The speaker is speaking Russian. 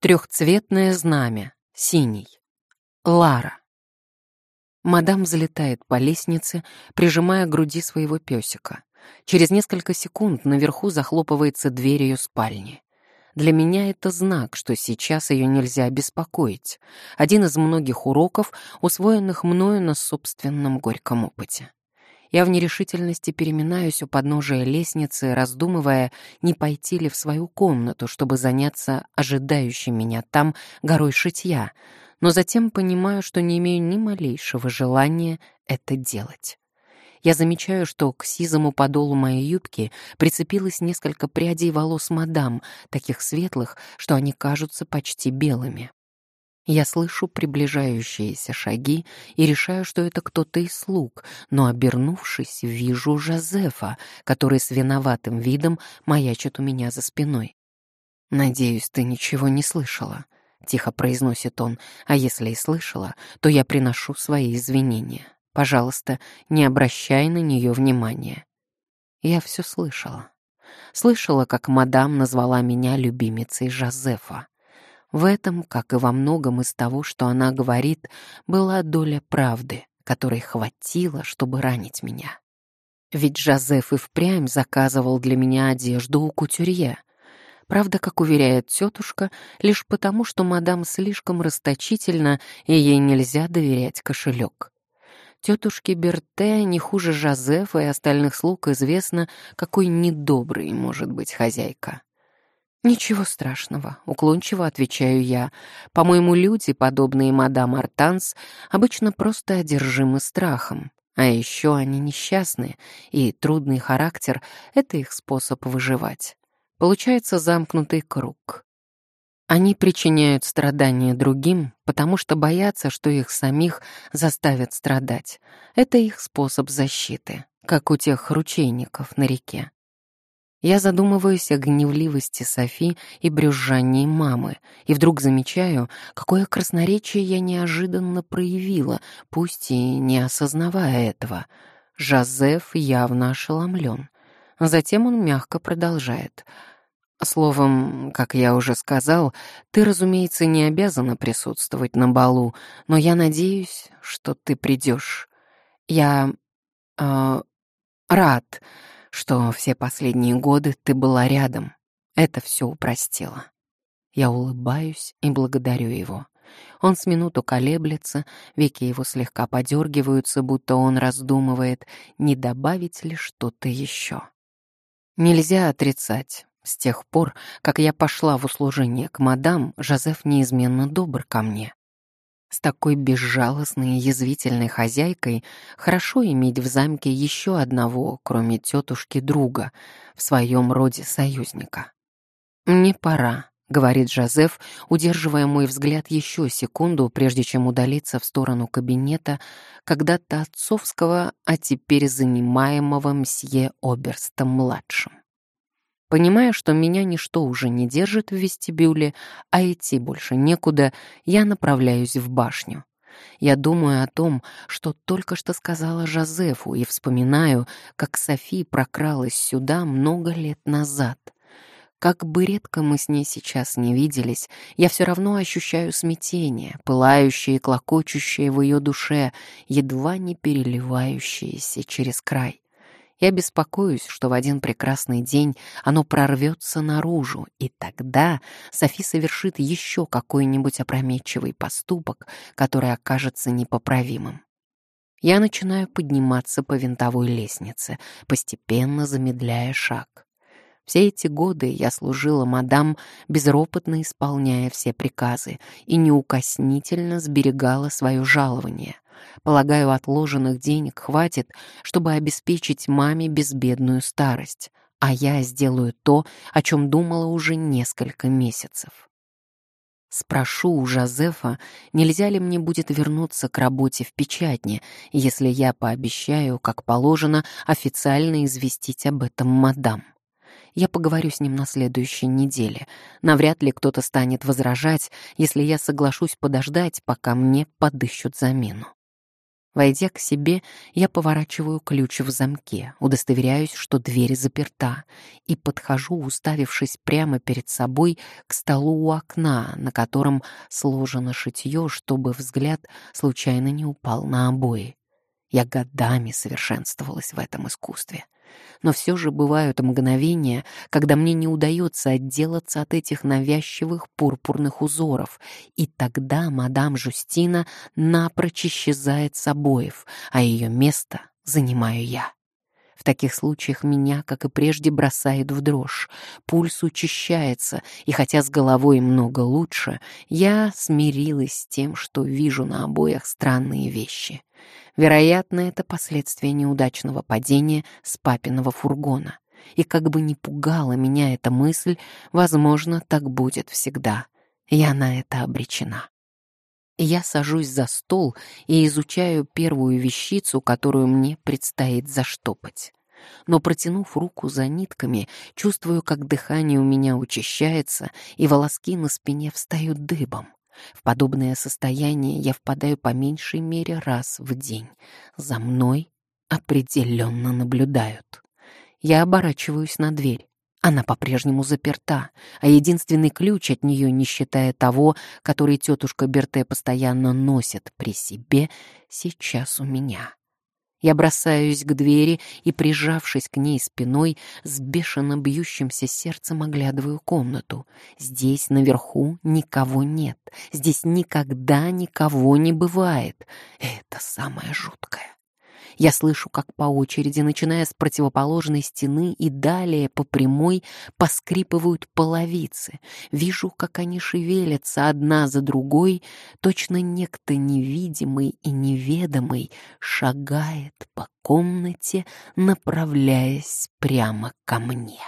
Трехцветное знамя, синий. Лара. Мадам залетает по лестнице, прижимая к груди своего песика. Через несколько секунд наверху захлопывается дверь ее спальни. Для меня это знак, что сейчас ее нельзя беспокоить. Один из многих уроков, усвоенных мною на собственном горьком опыте. Я в нерешительности переминаюсь у подножия лестницы, раздумывая, не пойти ли в свою комнату, чтобы заняться ожидающей меня там горой шитья, но затем понимаю, что не имею ни малейшего желания это делать. Я замечаю, что к сизому подолу моей юбки прицепилось несколько прядей волос мадам, таких светлых, что они кажутся почти белыми. Я слышу приближающиеся шаги и решаю, что это кто-то из слуг, но, обернувшись, вижу Жозефа, который с виноватым видом маячит у меня за спиной. «Надеюсь, ты ничего не слышала», — тихо произносит он, «а если и слышала, то я приношу свои извинения. Пожалуйста, не обращай на нее внимания». Я все слышала. Слышала, как мадам назвала меня любимицей Жозефа. В этом, как и во многом из того, что она говорит, была доля правды, которой хватило, чтобы ранить меня. Ведь Жозеф и впрямь заказывал для меня одежду у кутюрье. Правда, как уверяет тетушка, лишь потому, что мадам слишком расточительна, и ей нельзя доверять кошелек. Тетушке Берте не хуже Жозефа и остальных слуг известно, какой недобрый может быть хозяйка. «Ничего страшного», — уклончиво отвечаю я. «По-моему, люди, подобные мадам Артанс, обычно просто одержимы страхом. А еще они несчастны, и трудный характер — это их способ выживать. Получается замкнутый круг. Они причиняют страдания другим, потому что боятся, что их самих заставят страдать. Это их способ защиты, как у тех ручейников на реке. Я задумываюсь о гневливости Софи и брюзжании мамы, и вдруг замечаю, какое красноречие я неожиданно проявила, пусть и не осознавая этого. Жозеф явно ошеломлен. Затем он мягко продолжает. Словом, как я уже сказал, ты, разумеется, не обязана присутствовать на балу, но я надеюсь, что ты придешь. Я... Э, рад что все последние годы ты была рядом. Это все упростило. Я улыбаюсь и благодарю его. Он с минуту колеблется, веки его слегка подергиваются, будто он раздумывает, не добавить ли что-то еще. Нельзя отрицать. С тех пор, как я пошла в услужение к мадам, Жозеф неизменно добр ко мне. С такой безжалостной и язвительной хозяйкой хорошо иметь в замке еще одного, кроме тетушки, друга, в своем роде союзника. «Мне пора», — говорит Жозеф, удерживая мой взгляд еще секунду, прежде чем удалиться в сторону кабинета когда-то отцовского, а теперь занимаемого мсье Оберстом-младшим. Понимая, что меня ничто уже не держит в вестибюле, а идти больше некуда, я направляюсь в башню. Я думаю о том, что только что сказала Жозефу, и вспоминаю, как Софи прокралась сюда много лет назад. Как бы редко мы с ней сейчас не виделись, я все равно ощущаю смятение, пылающее и клокочущее в ее душе, едва не переливающееся через край. Я беспокоюсь, что в один прекрасный день оно прорвется наружу, и тогда Софи совершит еще какой-нибудь опрометчивый поступок, который окажется непоправимым. Я начинаю подниматься по винтовой лестнице, постепенно замедляя шаг. Все эти годы я служила мадам, безропотно исполняя все приказы и неукоснительно сберегала свое жалование — Полагаю, отложенных денег хватит, чтобы обеспечить маме безбедную старость, а я сделаю то, о чем думала уже несколько месяцев. Спрошу у Жозефа, нельзя ли мне будет вернуться к работе в печатне, если я пообещаю, как положено, официально известить об этом мадам. Я поговорю с ним на следующей неделе. Навряд ли кто-то станет возражать, если я соглашусь подождать, пока мне подыщут замену. Войдя к себе, я поворачиваю ключ в замке, удостоверяюсь, что дверь заперта, и подхожу, уставившись прямо перед собой к столу у окна, на котором сложено шитье, чтобы взгляд случайно не упал на обои. Я годами совершенствовалась в этом искусстве но все же бывают мгновения, когда мне не удается отделаться от этих навязчивых пурпурных узоров, и тогда мадам Жустина напрочь исчезает с обоев, а ее место занимаю я. В таких случаях меня, как и прежде, бросает в дрожь. Пульс учащается, и хотя с головой много лучше, я смирилась с тем, что вижу на обоях странные вещи. Вероятно, это последствия неудачного падения с папиного фургона. И как бы ни пугала меня эта мысль, возможно, так будет всегда. Я на это обречена. Я сажусь за стол и изучаю первую вещицу, которую мне предстоит заштопать. Но, протянув руку за нитками, чувствую, как дыхание у меня учащается, и волоски на спине встают дыбом. В подобное состояние я впадаю по меньшей мере раз в день. За мной определенно наблюдают. Я оборачиваюсь на дверь. Она по-прежнему заперта, а единственный ключ от нее, не считая того, который тетушка Берте постоянно носит при себе, сейчас у меня. Я бросаюсь к двери и, прижавшись к ней спиной, с бешено бьющимся сердцем оглядываю комнату. Здесь, наверху, никого нет. Здесь никогда никого не бывает. Это самое жуткое. Я слышу, как по очереди, начиная с противоположной стены и далее по прямой, поскрипывают половицы. Вижу, как они шевелятся одна за другой, точно некто невидимый и неведомый шагает по комнате, направляясь прямо ко мне.